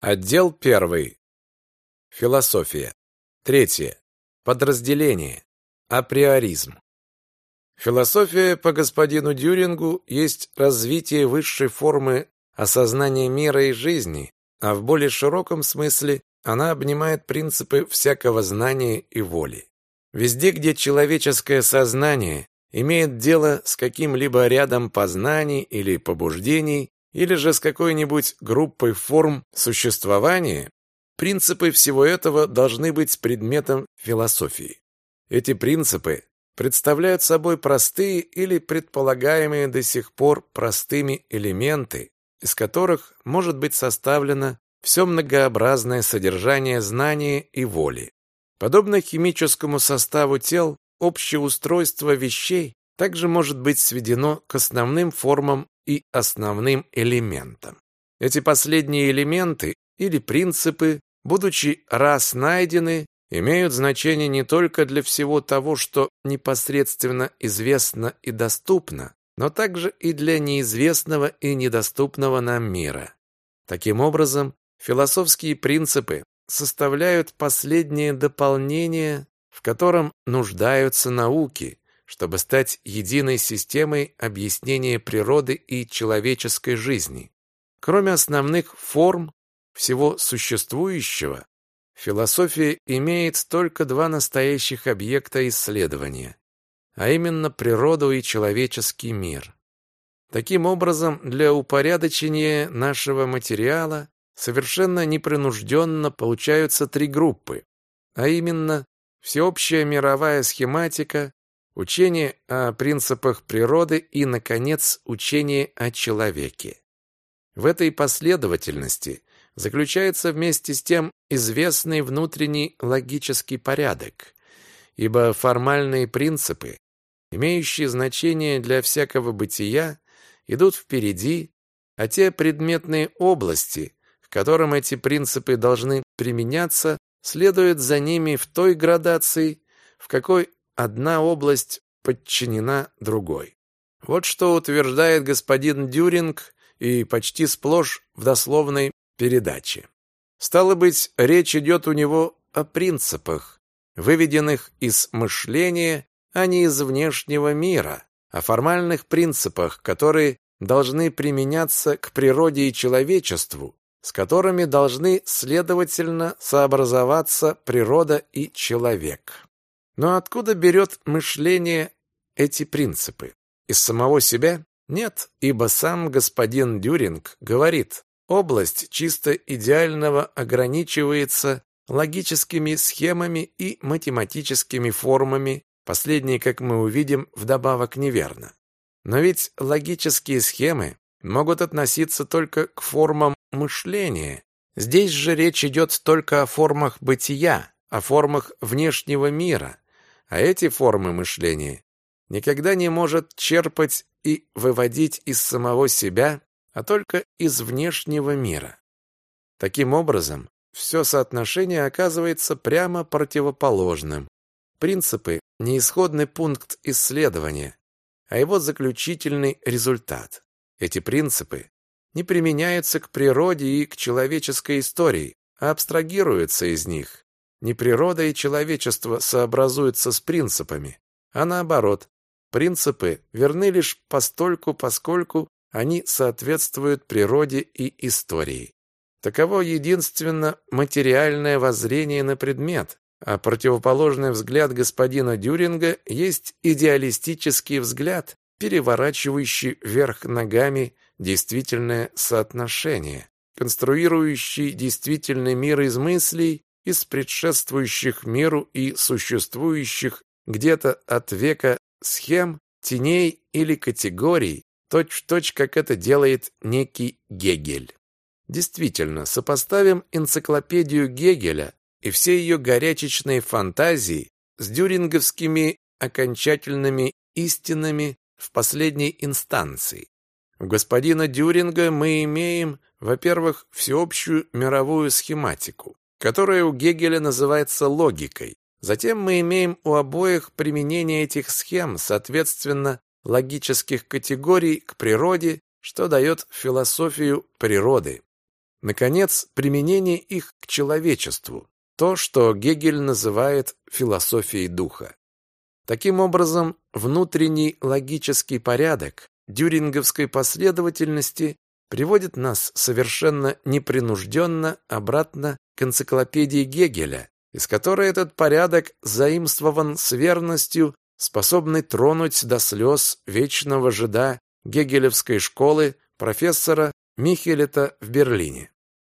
Отдел первый. Философия. Третье. Подразделение. Априоризм. Философия по господину Дюрингу есть развитие высшей формы осознания мира и жизни, а в более широком смысле она обнимает принципы всякого знания и воли. Везде, где человеческое сознание имеет дело с каким-либо рядом познаний или побуждений, или же с какой-нибудь группой форм существования, принципы всего этого должны быть предметом философии. Эти принципы представляют собой простые или предполагаемые до сих пор простыми элементы, из которых может быть составлено все многообразное содержание знания и воли. Подобно химическому составу тел, общее устройство вещей также может быть сведено к основным формам и основным элементам. Эти последние элементы или принципы, будучи раз найдены, имеют значение не только для всего того, что непосредственно известно и доступно, но также и для неизвестного и недоступного нам мира. Таким образом, философские принципы составляют последнее дополнение, в котором нуждаются науки, чтобы стать единой системой объяснения природы и человеческой жизни. Кроме основных форм всего существующего, философия имеет только два настоящих объекта исследования, а именно природу и человеческий мир. Таким образом, для упорядочения нашего материала совершенно непринужденно получаются три группы, а именно всеобщая мировая схематика, учение о принципах природы и, наконец, учение о человеке. В этой последовательности заключается вместе с тем известный внутренний логический порядок, ибо формальные принципы, имеющие значение для всякого бытия, идут впереди, а те предметные области, к которым эти принципы должны применяться, следуют за ними в той градации, в какой одна область подчинена другой. Вот что утверждает господин Дюринг и почти сплошь в дословной передаче. Стало быть, речь идет у него о принципах, выведенных из мышления, а не из внешнего мира, о формальных принципах, которые должны применяться к природе и человечеству, с которыми должны, следовательно, сообразоваться природа и человек. Но откуда берет мышление эти принципы? Из самого себя? Нет, ибо сам господин Дюринг говорит, область чисто идеального ограничивается логическими схемами и математическими формами, последние, как мы увидим, вдобавок неверно. Но ведь логические схемы могут относиться только к формам мышления. Здесь же речь идет только о формах бытия, о формах внешнего мира, а эти формы мышления никогда не может черпать и выводить из самого себя, а только из внешнего мира. Таким образом, все соотношение оказывается прямо противоположным. Принципы – не исходный пункт исследования, а его заключительный результат. Эти принципы не применяются к природе и к человеческой истории, а абстрагируются из них, не природа и человечество сообразуются с принципами, а наоборот, принципы верны лишь постольку, поскольку они соответствуют природе и истории. Таково единственно материальное воззрение на предмет, а противоположный взгляд господина Дюринга есть идеалистический взгляд, переворачивающий вверх ногами действительное соотношение, конструирующий действительный мир из мыслей из предшествующих миру и существующих где-то от века схем, теней или категорий, точь-в-точь, -точь, как это делает некий Гегель. Действительно, сопоставим энциклопедию Гегеля и все ее горячечные фантазии с дюринговскими окончательными истинами в последней инстанции. У господина Дюринга мы имеем, во-первых, всеобщую мировую схематику, которая у Гегеля называется логикой. Затем мы имеем у обоих применение этих схем, соответственно, логических категорий к природе, что дает философию природы. Наконец, применение их к человечеству. То, что Гегель называет философией духа. Таким образом, внутренний логический порядок дюринговской последовательности приводит нас совершенно непринужденно обратно к энциклопедии Гегеля, из которой этот порядок заимствован с верностью, способной тронуть до слез вечного жида гегелевской школы профессора Михелета в Берлине.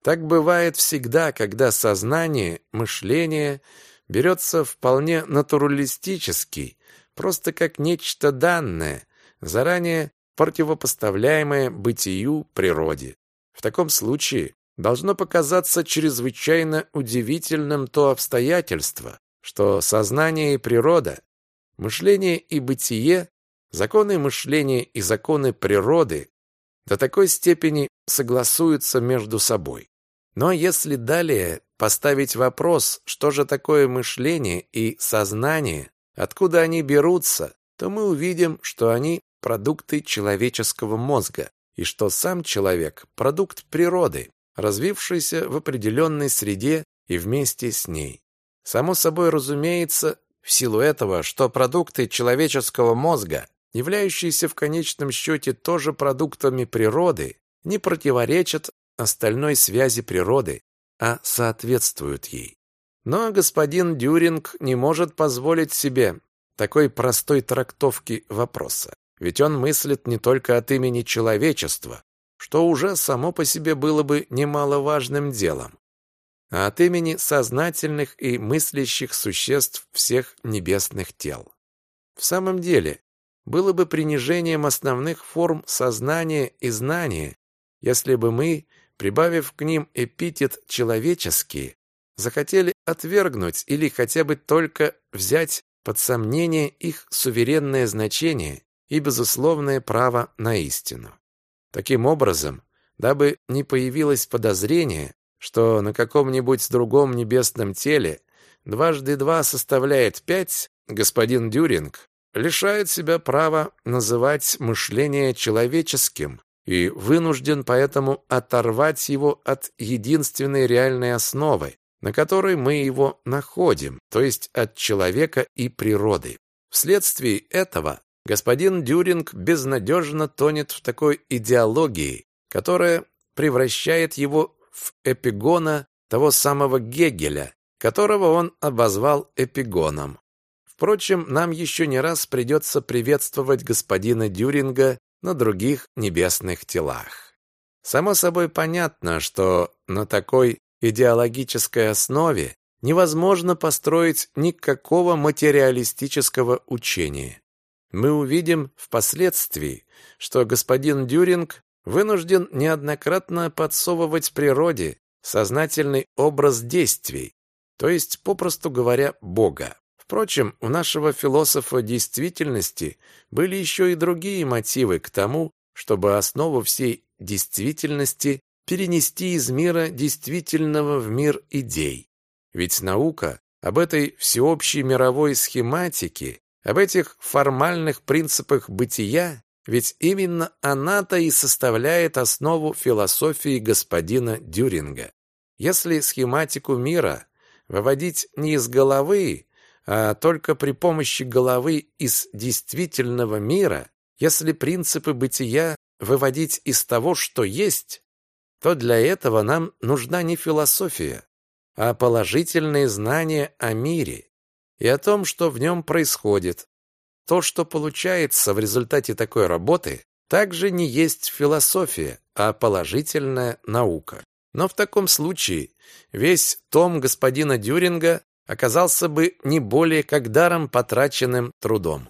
Так бывает всегда, когда сознание, мышление берется вполне натуралистически, просто как нечто данное, заранее противопоставляемое бытию природе. В таком случае должно показаться чрезвычайно удивительным то обстоятельство, что сознание и природа, мышление и бытие, законы мышления и законы природы до такой степени согласуются между собой. Но если далее поставить вопрос, что же такое мышление и сознание, откуда они берутся, то мы увидим, что они продукты человеческого мозга, и что сам человек – продукт природы, развившийся в определенной среде и вместе с ней. Само собой разумеется, в силу этого, что продукты человеческого мозга, являющиеся в конечном счете тоже продуктами природы, не противоречат остальной связи природы, а соответствуют ей. Но господин Дюринг не может позволить себе такой простой трактовки вопроса. Ведь он мыслит не только от имени человечества, что уже само по себе было бы немаловажным делом, а от имени сознательных и мыслящих существ всех небесных тел. В самом деле, было бы принижением основных форм сознания и знания, если бы мы, прибавив к ним эпитет «человеческие», захотели отвергнуть или хотя бы только взять под сомнение их суверенное значение и безусловное право на истину. Таким образом, дабы не появилось подозрение, что на каком-нибудь другом небесном теле дважды два составляет пять, господин Дюринг лишает себя права называть мышление человеческим и вынужден поэтому оторвать его от единственной реальной основы, на которой мы его находим, то есть от человека и природы. Вследствие этого господин Дюринг безнадежно тонет в такой идеологии, которая превращает его в эпигона того самого Гегеля, которого он обозвал эпигоном. Впрочем, нам еще не раз придется приветствовать господина Дюринга на других небесных телах. Само собой понятно, что на такой идеологической основе невозможно построить никакого материалистического учения мы увидим впоследствии, что господин Дюринг вынужден неоднократно подсовывать природе сознательный образ действий, то есть, попросту говоря, Бога. Впрочем, у нашего философа действительности были еще и другие мотивы к тому, чтобы основу всей действительности перенести из мира действительного в мир идей. Ведь наука об этой всеобщей мировой схематике об этих формальных принципах бытия, ведь именно она-то и составляет основу философии господина Дюринга. Если схематику мира выводить не из головы, а только при помощи головы из действительного мира, если принципы бытия выводить из того, что есть, то для этого нам нужна не философия, а положительные знания о мире, и о том, что в нем происходит. То, что получается в результате такой работы, также не есть философия, а положительная наука. Но в таком случае весь том господина Дюринга оказался бы не более как даром потраченным трудом.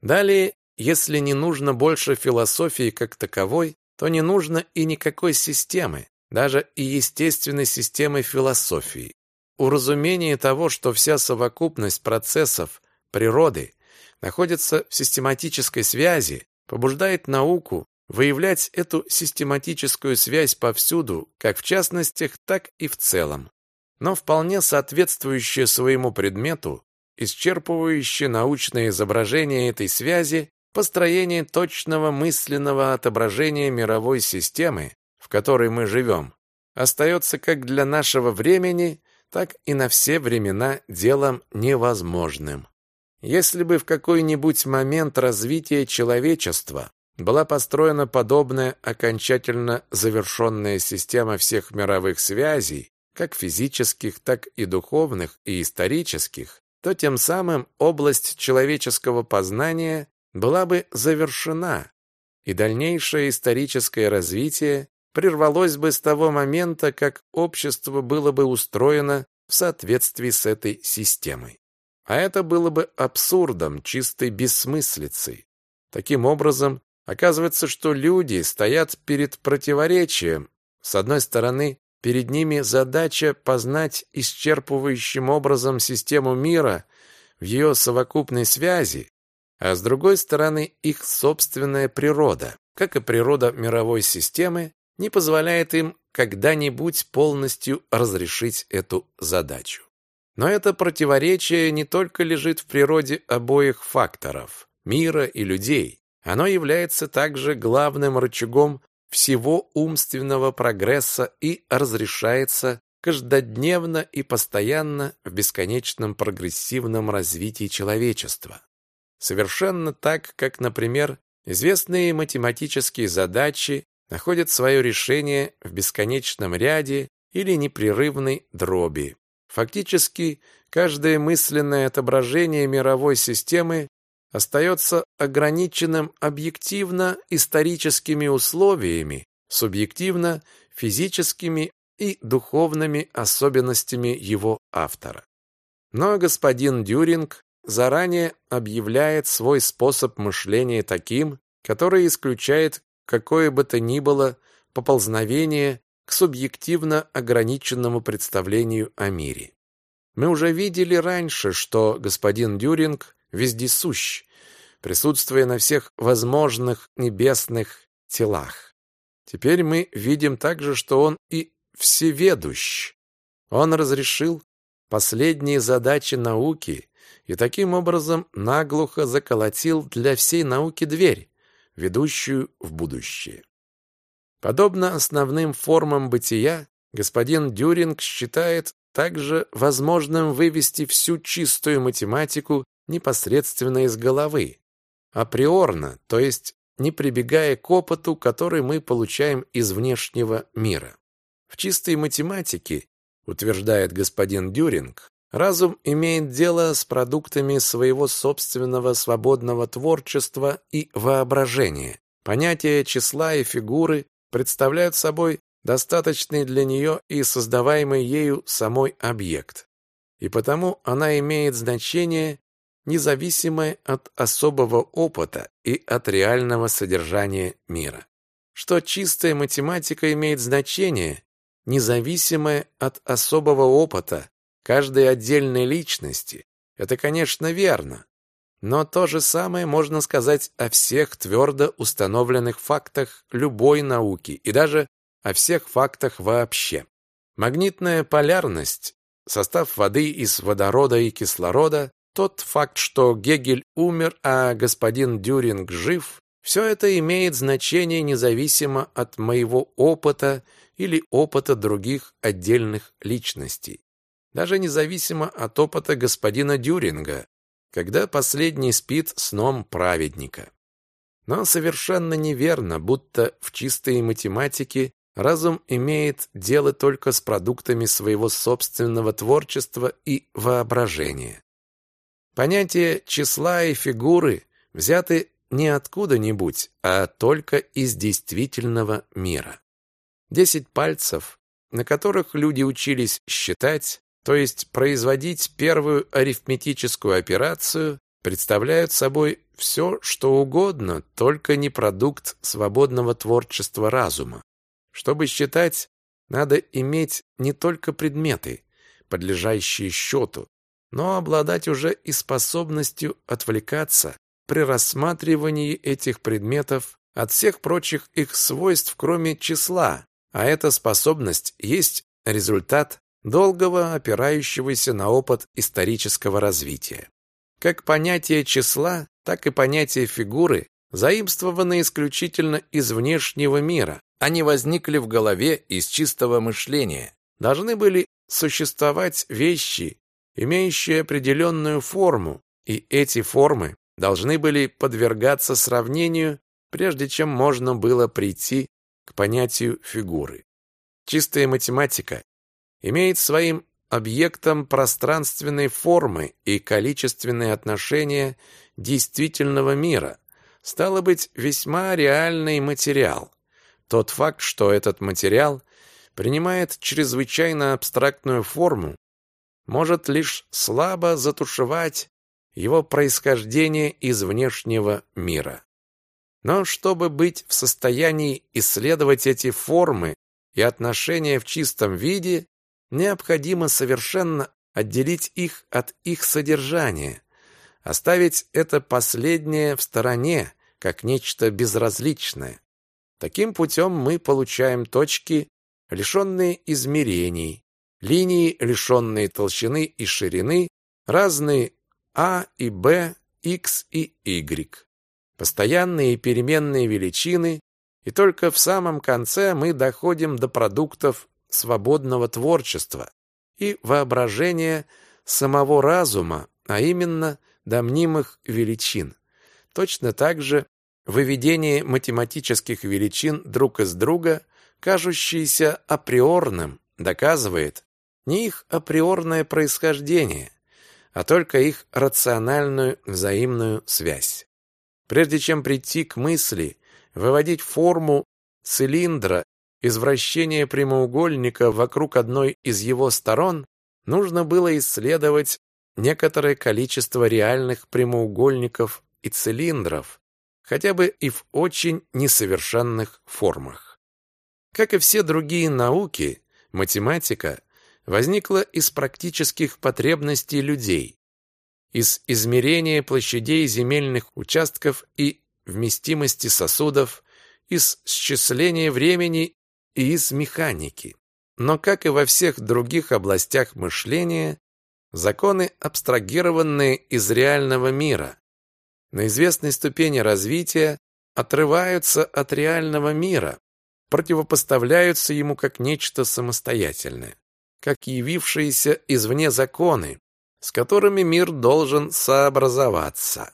Далее, если не нужно больше философии как таковой, то не нужно и никакой системы, даже и естественной системы философии. Уразумение того, что вся совокупность процессов природы находится в систематической связи, побуждает науку выявлять эту систематическую связь повсюду, как в частностях, так и в целом. Но вполне соответствующее своему предмету, исчерпывающее научное изображение этой связи, построение точного мысленного отображения мировой системы, в которой мы живем, остается как для нашего времени, так и на все времена делом невозможным. Если бы в какой-нибудь момент развития человечества была построена подобная окончательно завершенная система всех мировых связей, как физических, так и духовных и исторических, то тем самым область человеческого познания была бы завершена, и дальнейшее историческое развитие прервалось бы с того момента, как общество было бы устроено в соответствии с этой системой. А это было бы абсурдом, чистой бессмыслицей. Таким образом, оказывается, что люди стоят перед противоречием. С одной стороны, перед ними задача познать исчерпывающим образом систему мира в ее совокупной связи, а с другой стороны, их собственная природа, как и природа мировой системы, не позволяет им когда-нибудь полностью разрешить эту задачу. Но это противоречие не только лежит в природе обоих факторов – мира и людей. Оно является также главным рычагом всего умственного прогресса и разрешается каждодневно и постоянно в бесконечном прогрессивном развитии человечества. Совершенно так, как, например, известные математические задачи находят свое решение в бесконечном ряде или непрерывной дроби. Фактически, каждое мысленное отображение мировой системы остается ограниченным объективно историческими условиями, субъективно физическими и духовными особенностями его автора. Но господин Дюринг заранее объявляет свой способ мышления таким, который исключает какое бы то ни было поползновение к субъективно ограниченному представлению о мире. Мы уже видели раньше, что господин Дюринг вездесущ, присутствуя на всех возможных небесных телах. Теперь мы видим также, что он и всеведущ. Он разрешил последние задачи науки и таким образом наглухо заколотил для всей науки дверь, ведущую в будущее. Подобно основным формам бытия, господин Дюринг считает также возможным вывести всю чистую математику непосредственно из головы, априорно, то есть не прибегая к опыту, который мы получаем из внешнего мира. В чистой математике, утверждает господин Дюринг, разум имеет дело с продуктами своего собственного свободного творчества и воображения. Понятия числа и фигуры представляют собой достаточный для нее и создаваемый ею самой объект. И потому она имеет значение, независимое от особого опыта и от реального содержания мира. Что чистая математика имеет значение, независимое от особого опыта каждой отдельной личности, это, конечно, верно. Но то же самое можно сказать о всех твердо установленных фактах любой науки и даже о всех фактах вообще. Магнитная полярность, состав воды из водорода и кислорода, тот факт, что Гегель умер, а господин Дюринг жив, все это имеет значение независимо от моего опыта или опыта других отдельных личностей. Даже независимо от опыта господина Дюринга, когда последний спит сном праведника. Но совершенно неверно, будто в чистой математике разум имеет дело только с продуктами своего собственного творчества и воображения. Понятия числа и фигуры взяты не откуда-нибудь, а только из действительного мира. Десять пальцев, на которых люди учились считать, то есть производить первую арифметическую операцию, представляют собой все, что угодно, только не продукт свободного творчества разума. Чтобы считать, надо иметь не только предметы, подлежащие счету, но обладать уже и способностью отвлекаться при рассматривании этих предметов от всех прочих их свойств, кроме числа, а эта способность есть результат долгого опирающегося на опыт исторического развития. Как понятие числа, так и понятие фигуры заимствованы исключительно из внешнего мира, они возникли в голове из чистого мышления. Должны были существовать вещи, имеющие определенную форму, и эти формы должны были подвергаться сравнению, прежде чем можно было прийти к понятию фигуры. Чистая математика имеет своим объектом пространственной формы и количественные отношения действительного мира, стало быть, весьма реальный материал. Тот факт, что этот материал принимает чрезвычайно абстрактную форму, может лишь слабо затушевать его происхождение из внешнего мира. Но чтобы быть в состоянии исследовать эти формы и отношения в чистом виде, необходимо совершенно отделить их от их содержания, оставить это последнее в стороне, как нечто безразличное. Таким путем мы получаем точки, лишенные измерений, линии, лишенные толщины и ширины, разные А и Б, X и Y, постоянные и переменные величины, и только в самом конце мы доходим до продуктов свободного творчества и воображения самого разума, а именно до мнимых величин. Точно так же выведение математических величин друг из друга, кажущиеся априорным, доказывает не их априорное происхождение, а только их рациональную взаимную связь. Прежде чем прийти к мысли выводить форму цилиндра из вращения прямоугольника вокруг одной из его сторон, нужно было исследовать некоторое количество реальных прямоугольников и цилиндров, хотя бы и в очень несовершенных формах. Как и все другие науки, математика возникла из практических потребностей людей, из измерения площадей земельных участков и вместимости сосудов, из счисления времени и из механики. Но, как и во всех других областях мышления, законы, абстрагированные из реального мира, на известной ступени развития отрываются от реального мира, противопоставляются ему как нечто самостоятельное, как явившиеся извне законы, с которыми мир должен сообразоваться.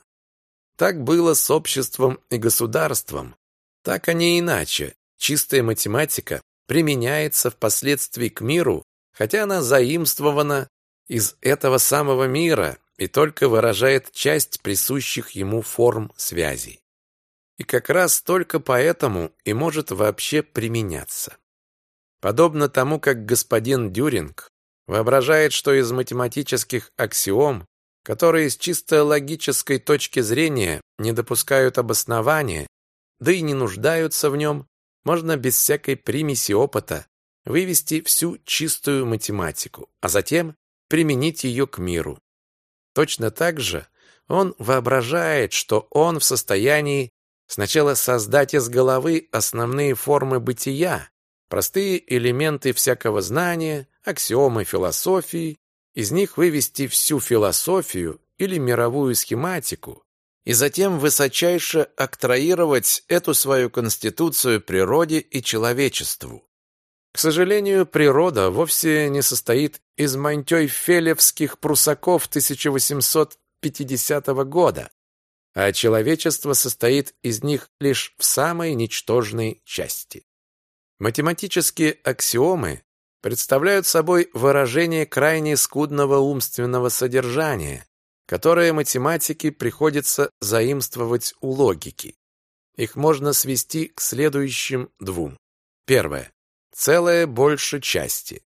Так было с обществом и государством, так, не иначе. Чистая математика применяется впоследствии к миру, хотя она заимствована из этого самого мира и только выражает часть присущих ему форм связей. И как раз только поэтому и может вообще применяться. Подобно тому, как господин Дюринг воображает, что из математических аксиом, которые с чисто логической точки зрения не допускают обоснования, да и не нуждаются в нем, можно без всякой примеси опыта вывести всю чистую математику, а затем применить ее к миру. Точно так же он воображает, что он в состоянии сначала создать из головы основные формы бытия, простые элементы всякого знания, аксиомы философии, из них вывести всю философию или мировую схематику, и затем высочайше актроировать эту свою конституцию природе и человечеству. К сожалению, природа вовсе не состоит из мантёй-фелевских прусаков 1850 года, а человечество состоит из них лишь в самой ничтожной части. Математические аксиомы представляют собой выражение крайне скудного умственного содержания, которое математике приходится заимствовать у логики. Их можно свести к следующим двум. Первое. Целое больше части.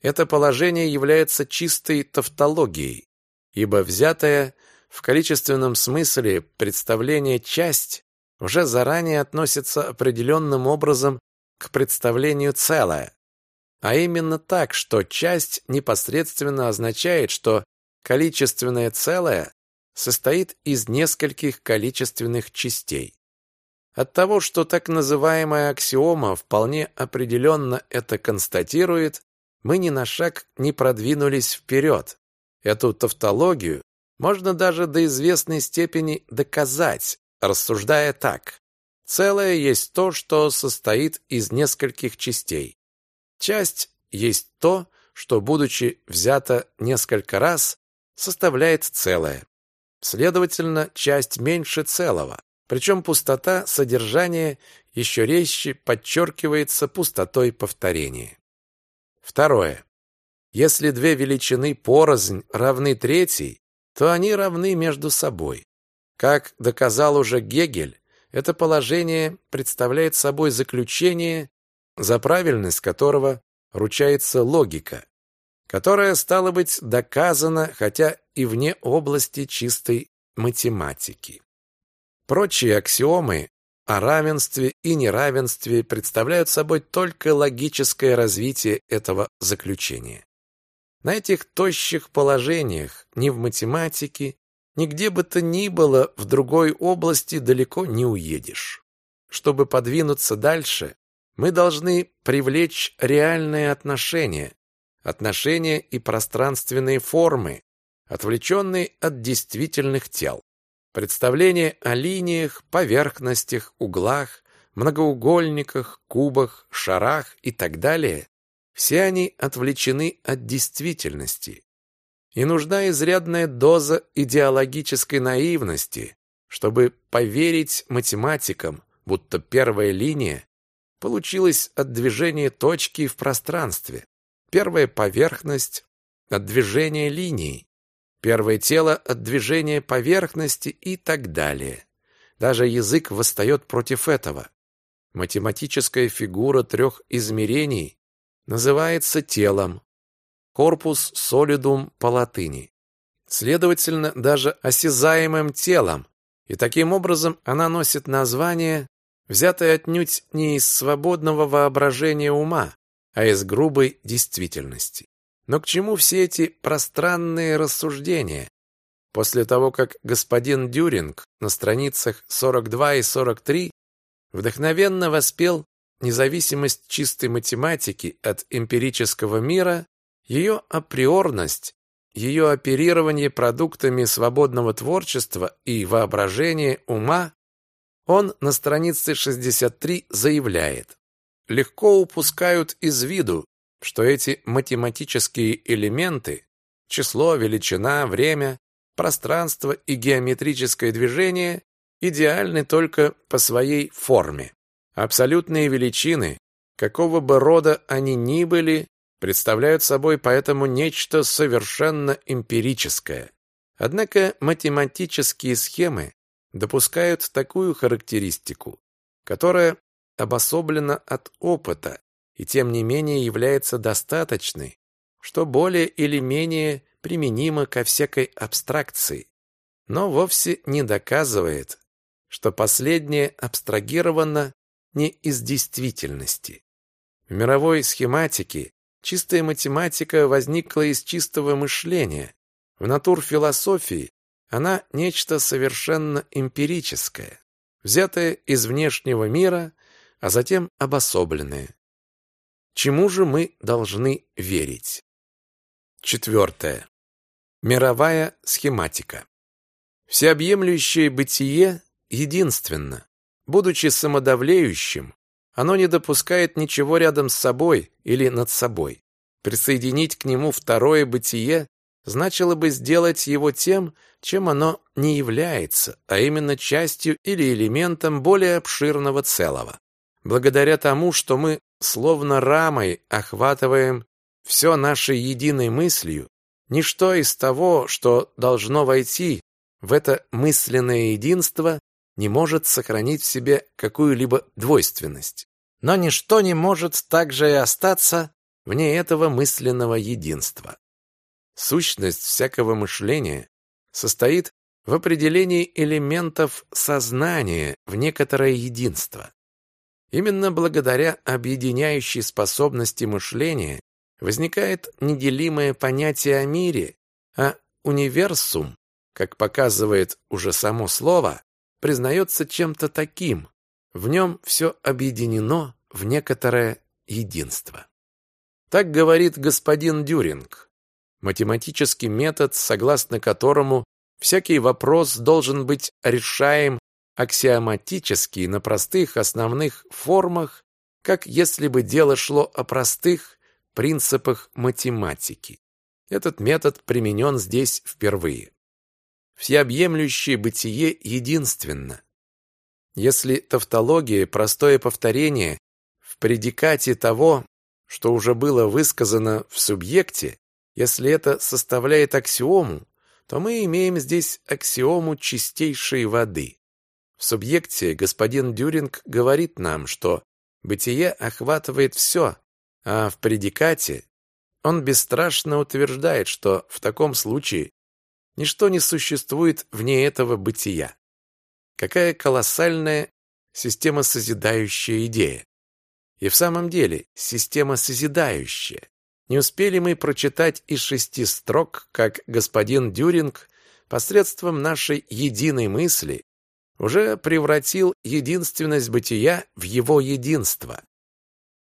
Это положение является чистой тавтологией, ибо взятое в количественном смысле представление часть уже заранее относится определенным образом к представлению целое, а именно так, что часть непосредственно означает, что Количественное целое состоит из нескольких количественных частей. От того, что так называемая аксиома вполне определенно это констатирует, мы ни на шаг не продвинулись вперед. Эту тавтологию можно даже до известной степени доказать, рассуждая так. Целое есть то, что состоит из нескольких частей. Часть есть то, что, будучи взято несколько раз, составляет целое. Следовательно, часть меньше целого. Причем пустота содержания еще резче подчеркивается пустотой повторения. Второе. Если две величины порознь равны третьей, то они равны между собой. Как доказал уже Гегель, это положение представляет собой заключение, за правильность которого ручается логика, которая, стала быть, доказана, хотя и вне области чистой математики. Прочие аксиомы о равенстве и неравенстве представляют собой только логическое развитие этого заключения. На этих тощих положениях ни в математике, Нигде бы то ни было в другой области далеко не уедешь. Чтобы подвинуться дальше, мы должны привлечь реальные отношения, отношения и пространственные формы, отвлеченные от действительных тел. Представление о линиях, поверхностях, углах, многоугольниках, кубах, шарах и так далее, все они отвлечены от действительности, и нужна изрядная доза идеологической наивности, чтобы поверить математикам, будто первая линия получилась от движения точки в пространстве, первая поверхность от движения линии, первое тело от движения поверхности и так далее. Даже язык восстает против этого. Математическая фигура трех измерений называется телом, корпус солидум по латыни. Следовательно, даже осязаемым телом, и таким образом она носит название, взятое отнюдь не из свободного воображения ума, а из грубой действительности. Но к чему все эти пространные рассуждения? После того, как господин Дюринг на страницах 42 и 43 вдохновенно воспел независимость чистой математики от эмпирического мира, ее априорность, ее оперирование продуктами свободного творчества и воображения ума, он на странице 63 заявляет, легко упускают из виду, что эти математические элементы, число, величина, время, пространство и геометрическое движение идеальны только по своей форме. Абсолютные величины, какого бы рода они ни были, представляют собой поэтому нечто совершенно эмпирическое. Однако математические схемы допускают такую характеристику, которая обособлена от опыта и тем не менее является достаточной, что более или менее применимо ко всякой абстракции, но вовсе не доказывает, что последнее абстрагировано не из действительности. В мировой схематике Чистая математика возникла из чистого мышления. В натурфилософии она нечто совершенно эмпирическое, взятое из внешнего мира, а затем обособленное. Чему же мы должны верить? Четвертое. Мировая схематика. Всеобъемлющее бытие единственно. Будучи самодавлеющим, оно не допускает ничего рядом с собой или над собой. Присоединить к нему второе бытие значило бы сделать его тем, чем оно не является, а именно частью или элементом более обширного целого. Благодаря тому, что мы словно рамой охватываем все нашей единой мыслью, ничто из того, что должно войти в это мысленное единство, не может сохранить в себе какую-либо двойственность. Но ничто не может также и остаться вне этого мысленного единства. Сущность всякого мышления состоит в определении элементов сознания в некоторое единство. Именно благодаря объединяющей способности мышления возникает неделимое понятие о мире, а универсум, как показывает уже само слово, признается чем-то таким. В нем все объединено в некоторое единство. Так говорит господин Дюринг. Математический метод, согласно которому всякий вопрос должен быть решаем аксиоматически на простых основных формах, как если бы дело шло о простых принципах математики. Этот метод применен здесь впервые. Всеобъемлющее бытие единственно. Если тавтология – простое повторение в предикате того, что уже было высказано в субъекте, если это составляет аксиому, то мы имеем здесь аксиому чистейшей воды. В субъекте господин Дюринг говорит нам, что бытие охватывает все, а в предикате он бесстрашно утверждает, что в таком случае ничто не существует вне этого бытия. Какая колоссальная система созидающая идея. И в самом деле, система созидающая. Не успели мы прочитать из шести строк, как господин Дюринг посредством нашей единой мысли уже превратил единственность бытия в его единство.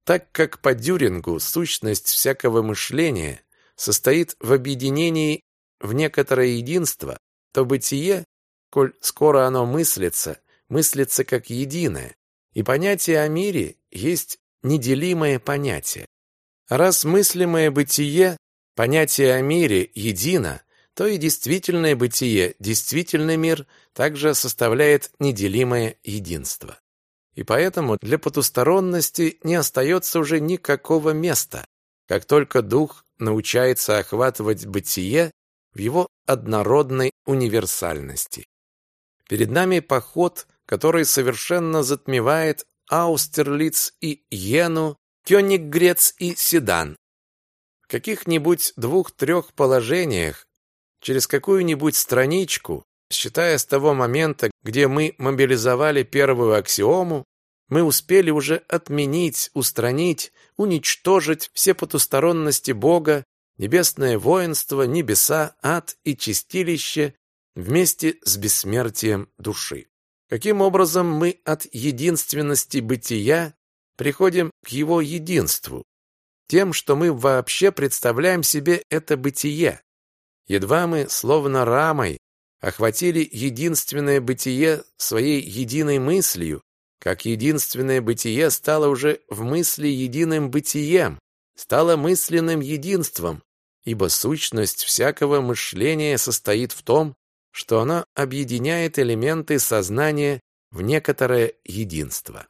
Так как по Дюрингу сущность всякого мышления состоит в объединении в некоторое единство, то бытие, коль скоро оно мыслится, мыслится как единое, и понятие о мире есть неделимое понятие. Раз мыслимое бытие, понятие о мире едино, то и действительное бытие, действительный мир также составляет неделимое единство. И поэтому для потусторонности не остается уже никакого места, как только дух научается охватывать бытие в его однородной универсальности. Перед нами поход, который совершенно затмевает Аустерлиц и Йену, Кёниггрец и Седан. В каких-нибудь двух-трех положениях, через какую-нибудь страничку, считая с того момента, где мы мобилизовали первую аксиому, мы успели уже отменить, устранить, уничтожить все потусторонности Бога, небесное воинство, небеса, ад и чистилище вместе с бессмертием души. Каким образом мы от единственности бытия приходим к его единству? Тем, что мы вообще представляем себе это бытие. Едва мы, словно рамой, охватили единственное бытие своей единой мыслью, как единственное бытие стало уже в мысли единым бытием, стало мысленным единством, ибо сущность всякого мышления состоит в том, что оно объединяет элементы сознания в некоторое единство.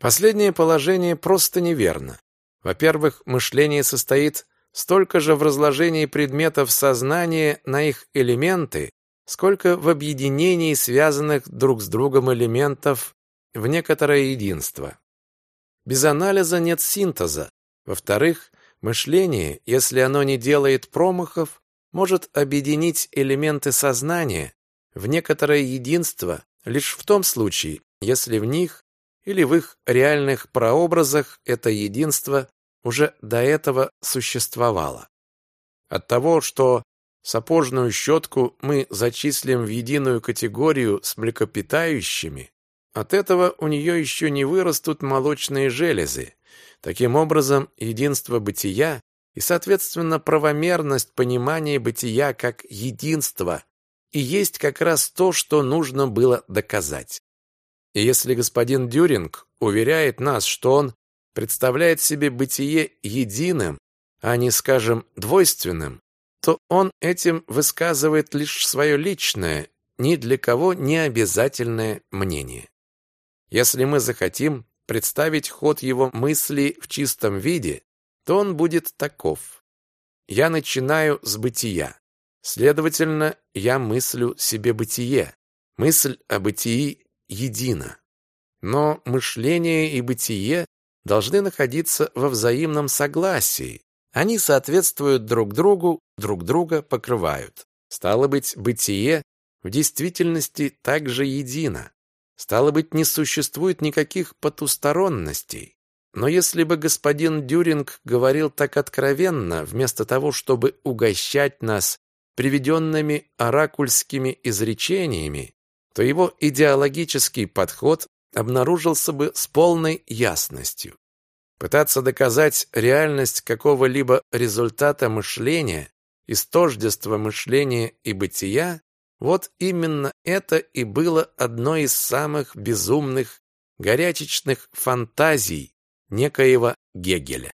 Последнее положение просто неверно. Во-первых, мышление состоит столько же в разложении предметов сознания на их элементы, сколько в объединении связанных друг с другом элементов в некоторое единство. Без анализа нет синтеза. Во-вторых, мышление, если оно не делает промахов, может объединить элементы сознания в некоторое единство лишь в том случае, если в них или в их реальных прообразах это единство уже до этого существовало. От того, что сапожную щетку мы зачислим в единую категорию с млекопитающими, от этого у нее еще не вырастут молочные железы. Таким образом, единство бытия и, соответственно, правомерность понимания бытия как единства и есть как раз то, что нужно было доказать. И если господин Дюринг уверяет нас, что он представляет себе бытие единым, а не, скажем, двойственным, то он этим высказывает лишь свое личное, ни для кого не обязательное мнение. Если мы захотим представить ход его мысли в чистом виде, то он будет таков. Я начинаю с бытия. Следовательно, я мыслю себе бытие. Мысль о бытии едина. Но мышление и бытие должны находиться во взаимном согласии. Они соответствуют друг другу, друг друга покрывают. Стало быть, бытие в действительности также едино. Стало быть, не существует никаких потусторонностей. Но если бы господин Дюринг говорил так откровенно, вместо того, чтобы угощать нас приведенными оракульскими изречениями, то его идеологический подход обнаружился бы с полной ясностью. Пытаться доказать реальность какого-либо результата мышления из тождества мышления и бытия Вот именно это и было одной из самых безумных, горячечных фантазий некоего Гегеля.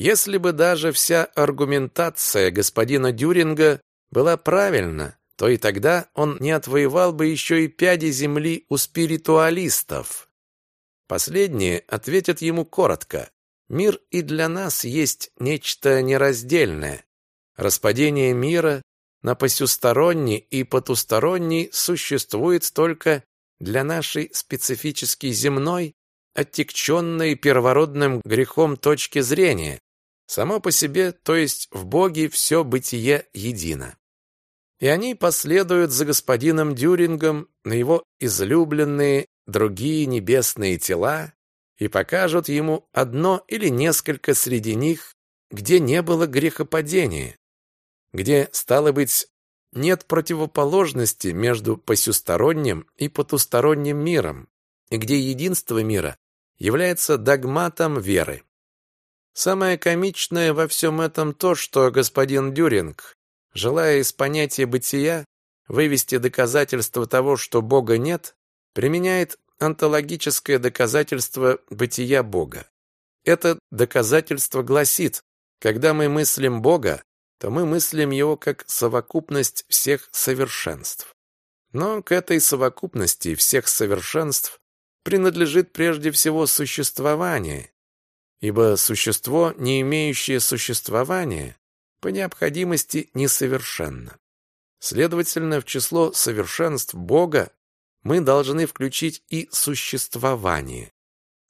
Если бы даже вся аргументация господина Дюринга была правильна, то и тогда он не отвоевал бы еще и пяди земли у спиритуалистов. Последние ответят ему коротко. Мир и для нас есть нечто нераздельное. Распадение мира на посюсторонний и потусторонний существует только для нашей специфически земной, оттекченной первородным грехом точки зрения. Само по себе, то есть в Боге все бытие едино. И они последуют за господином Дюрингом на его излюбленные другие небесные тела и покажут ему одно или несколько среди них, где не было грехопадения, где, стало быть, нет противоположности между посюсторонним и потусторонним миром, и где единство мира является догматом веры. Самое комичное во всем этом то, что господин Дюринг, желая из понятия бытия вывести доказательство того, что Бога нет, применяет онтологическое доказательство бытия Бога. Это доказательство гласит, когда мы мыслим Бога, то мы мыслим его как совокупность всех совершенств. Но к этой совокупности всех совершенств принадлежит прежде всего существование, ибо существо, не имеющее существования, по необходимости несовершенно. Следовательно, в число совершенств Бога мы должны включить и существование.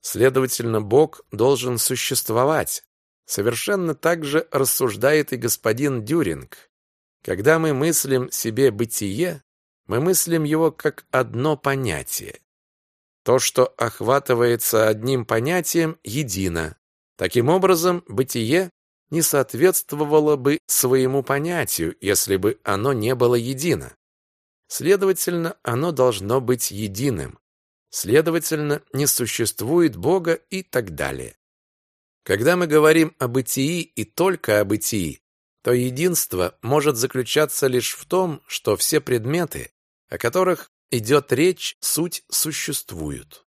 Следовательно, Бог должен существовать, Совершенно так же рассуждает и господин Дюринг. Когда мы мыслим себе бытие, мы мыслим его как одно понятие. То, что охватывается одним понятием, едино. Таким образом, бытие не соответствовало бы своему понятию, если бы оно не было едино. Следовательно, оно должно быть единым. Следовательно, не существует Бога и так далее. Когда мы говорим о бытии и только о бытии, то единство может заключаться лишь в том, что все предметы, о которых идет речь, суть существуют.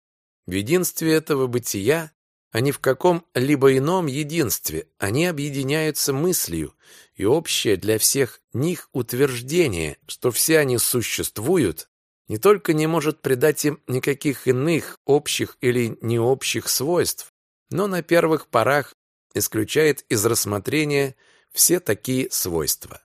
В единстве этого бытия, не в каком-либо ином единстве, они объединяются мыслью, и общее для всех них утверждение, что все они существуют, не только не может придать им никаких иных общих или необщих свойств, но на первых порах исключает из рассмотрения все такие свойства.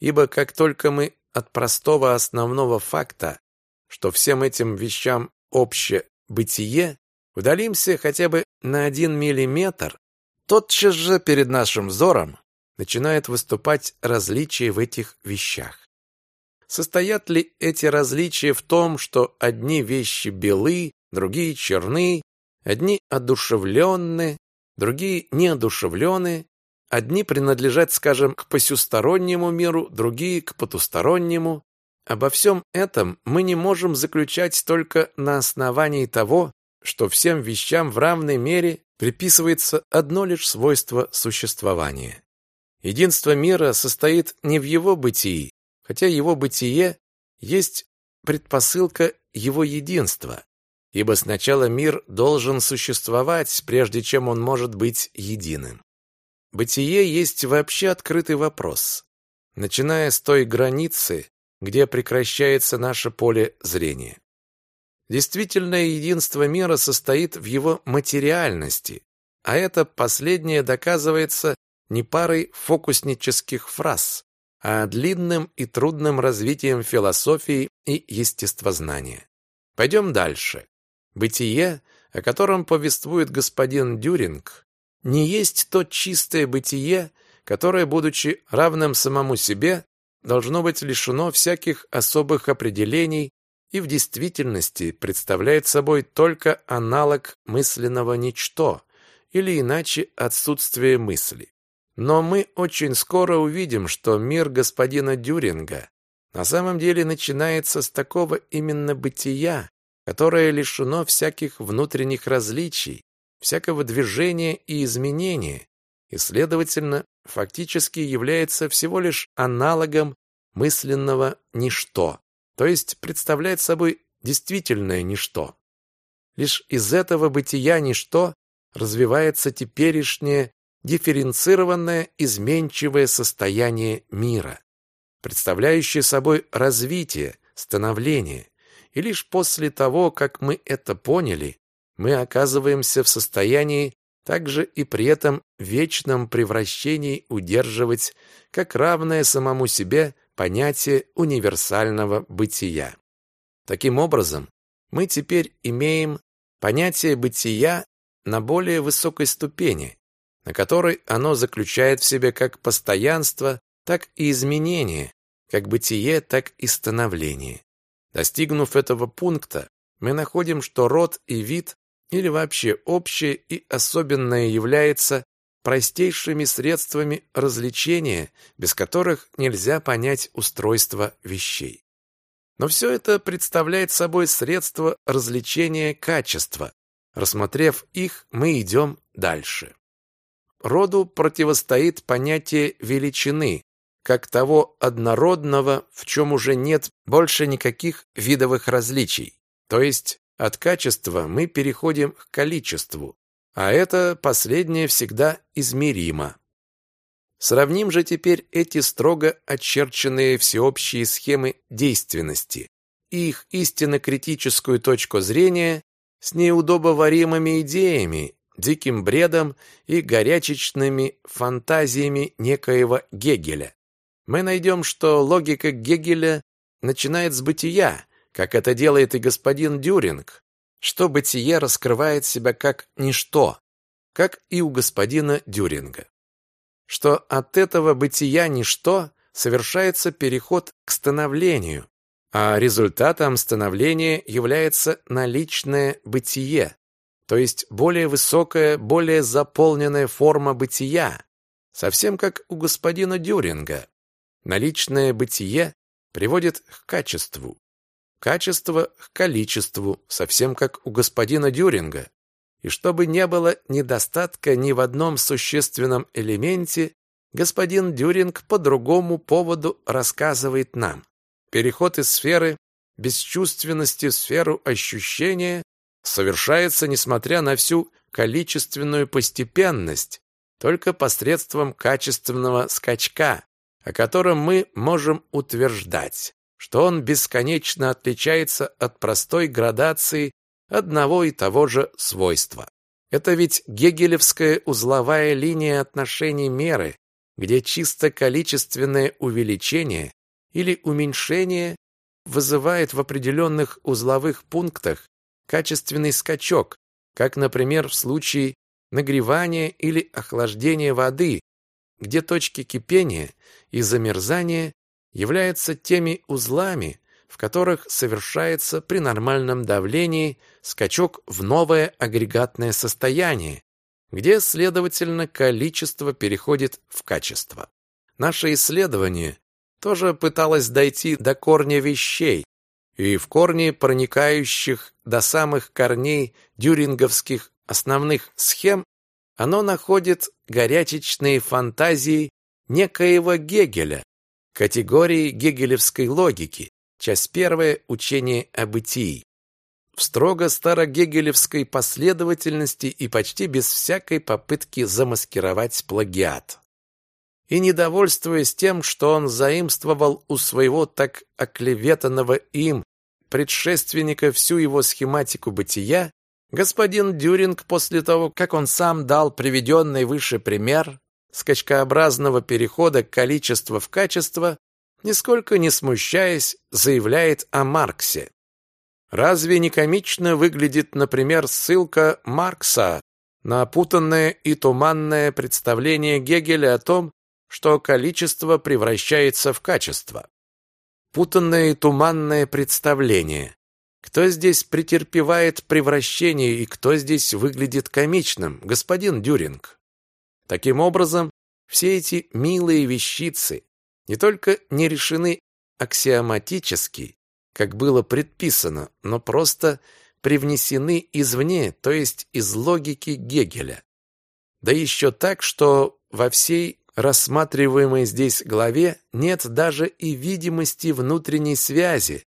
Ибо как только мы от простого основного факта, что всем этим вещам обще бытие, удалимся хотя бы на один миллиметр, тотчас же перед нашим взором начинает выступать различия в этих вещах. Состоят ли эти различия в том, что одни вещи белы, другие черны, Одни одушевленны, другие неодушевлены, одни принадлежат, скажем, к посюстороннему миру, другие к потустороннему. Обо всем этом мы не можем заключать только на основании того, что всем вещам в равной мере приписывается одно лишь свойство существования. Единство мира состоит не в его бытии, хотя его бытие есть предпосылка его единства, ибо сначала мир должен существовать, прежде чем он может быть единым. Бытие есть вообще открытый вопрос, начиная с той границы, где прекращается наше поле зрения. Действительное единство мира состоит в его материальности, а это последнее доказывается не парой фокуснических фраз, а длинным и трудным развитием философии и естествознания. Пойдем дальше. Бытие, о котором повествует господин Дюринг, не есть то чистое бытие, которое, будучи равным самому себе, должно быть лишено всяких особых определений и в действительности представляет собой только аналог мысленного ничто, или иначе отсутствие мысли. Но мы очень скоро увидим, что мир господина Дюринга на самом деле начинается с такого именно бытия, которое лишено всяких внутренних различий, всякого движения и изменения, и, следовательно, фактически является всего лишь аналогом мысленного ничто. То есть представляет собой действительное ничто. Лишь из этого бытия ничто развивается теперешнее дифференцированное изменчивое состояние мира, представляющее собой развитие, становление, и лишь после того, как мы это поняли, мы оказываемся в состоянии также и при этом вечном превращении удерживать как равное самому себе понятие универсального бытия. Таким образом, мы теперь имеем понятие бытия на более высокой ступени, на которой оно заключает в себе как постоянство, так и изменение, как бытие, так и становление. Достигнув этого пункта, мы находим, что род и вид или вообще общее и особенное является простейшими средствами развлечения, без которых нельзя понять устройство вещей. Но все это представляет собой средства развлечения качества. Рассмотрев их, мы идем дальше. Роду противостоит понятие величины, как того однородного, в чем уже нет больше никаких видовых различий. То есть от качества мы переходим к количеству, а это последнее всегда измеримо. Сравним же теперь эти строго очерченные всеобщие схемы действенности и их истинно критическую точку зрения с неудобоваримыми идеями, диким бредом и горячечными фантазиями некоего Гегеля. Мы найдем, что логика Гегеля начинает с бытия, как это делает и господин Дюринг, что бытие раскрывает себя как ничто, как и у господина Дюринга. Что от этого бытия ничто совершается переход к становлению, а результатом становления является наличное бытие, то есть более высокая, более заполненная форма бытия, совсем как у господина Дюринга. Наличное бытие приводит к качеству, качество к количеству, совсем как у господина Дюринга. И чтобы не было недостатка ни в одном существенном элементе, господин Дюринг по другому поводу рассказывает нам. Переход из сферы бесчувственности в сферу ощущения совершается, несмотря на всю количественную постепенность, только посредством качественного скачка, о котором мы можем утверждать, что он бесконечно отличается от простой градации одного и того же свойства. Это ведь гегелевская узловая линия отношений меры, где чисто количественное увеличение или уменьшение вызывает в определенных узловых пунктах качественный скачок, как, например, в случае нагревания или охлаждения воды, где точки кипения и замерзания являются теми узлами, в которых совершается при нормальном давлении скачок в новое агрегатное состояние, где, следовательно, количество переходит в качество. Наше исследование тоже пыталось дойти до корня вещей, и в корне проникающих до самых корней дюринговских основных схем оно находит горячечные фантазии некоего Гегеля, категории гегелевской логики, часть первая «Учение о бытии». В строго старогегелевской последовательности и почти без всякой попытки замаскировать плагиат. И недовольствуясь тем, что он заимствовал у своего так оклеветанного им предшественника всю его схематику бытия, господин Дюринг после того, как он сам дал приведенный выше пример скачкообразного перехода количества в качество, нисколько не смущаясь, заявляет о Марксе. Разве не комично выглядит, например, ссылка Маркса на опутанное и туманное представление Гегеля о том, что количество превращается в качество? путанное и туманное представление. Кто здесь претерпевает превращение и кто здесь выглядит комичным, господин Дюринг? Таким образом, все эти милые вещицы не только не решены аксиоматически, как было предписано, но просто привнесены извне, то есть из логики Гегеля. Да еще так, что во всей рассматриваемой здесь главе нет даже и видимости внутренней связи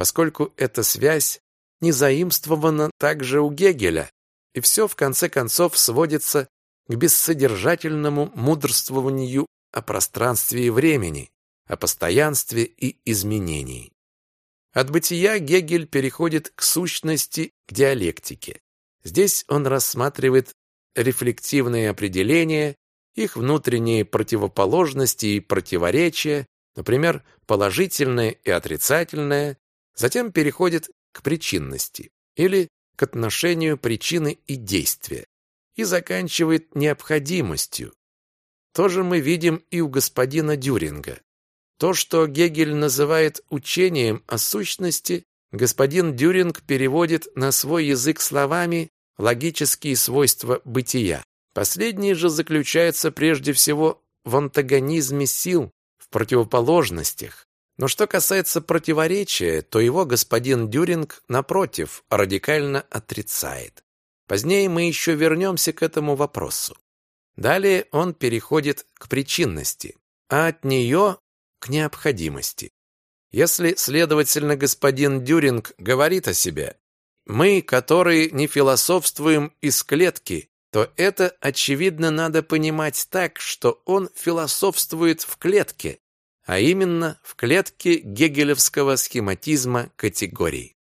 поскольку эта связь не заимствована также у Гегеля, и все в конце концов сводится к бессодержательному мудрствованию о пространстве и времени, о постоянстве и изменении. От бытия Гегель переходит к сущности, к диалектике. Здесь он рассматривает рефлективные определения, их внутренние противоположности и противоречия, например, положительное и отрицательное, затем переходит к причинности или к отношению причины и действия и заканчивает необходимостью. То же мы видим и у господина Дюринга. То, что Гегель называет учением о сущности, господин Дюринг переводит на свой язык словами логические свойства бытия. Последние же заключаются прежде всего в антагонизме сил, в противоположностях. Но что касается противоречия, то его господин Дюринг, напротив, радикально отрицает. Позднее мы еще вернемся к этому вопросу. Далее он переходит к причинности, а от нее к необходимости. Если, следовательно, господин Дюринг говорит о себе, мы, которые не философствуем из клетки, то это, очевидно, надо понимать так, что он философствует в клетке, а именно в клетке гегелевского схематизма категорий.